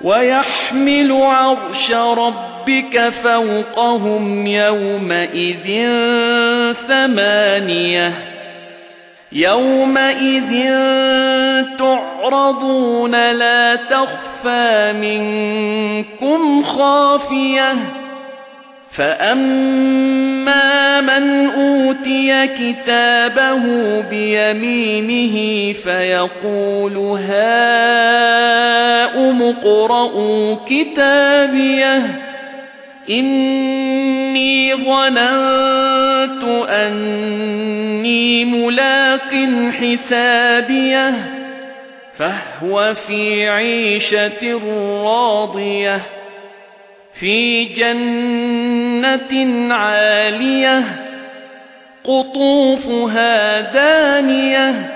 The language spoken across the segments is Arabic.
وَيَحْمِلُ عَرْشَ رَبِّكَ فَوْقَهُمْ يَوْمَئِذٍ ثَمَانِيَةٌ يَوْمَئِذٍ تُعْرَضُونَ لَا تَخْفَى مِنكُمْ خَافِيَةٌ فَأَمَّا مَنْ أُوتِيَ كِتَابَهُ بِيَمِينِهِ فَيَقُولُ هَاؤُمُ اقْرَءُوا كِتَابِيَهْ. إِنِّي ظَنَنتُ أَنِّي مُلَاقٍ حِسَابِيَهْ. فَهُوَ فِي عِيشَةٍ رَاضِيَةٍ. في جنة عالية. قطوفها دانية.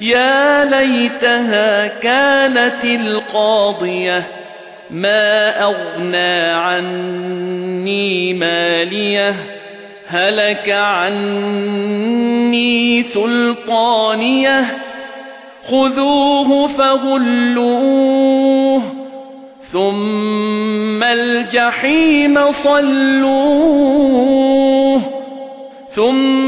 يَا لَيْتَهَا كَانَتِ الْقَاضِيَةَ مَا أَغْنَى عَنِّي مَالِيَهْ هَلَكَ عَنِّي سُلْطَانِيَهْ خُذُوهُ فَغُلُّوهُ ثُمَّ الْجَحِيمَ صَلُّوهُ ثُمَّ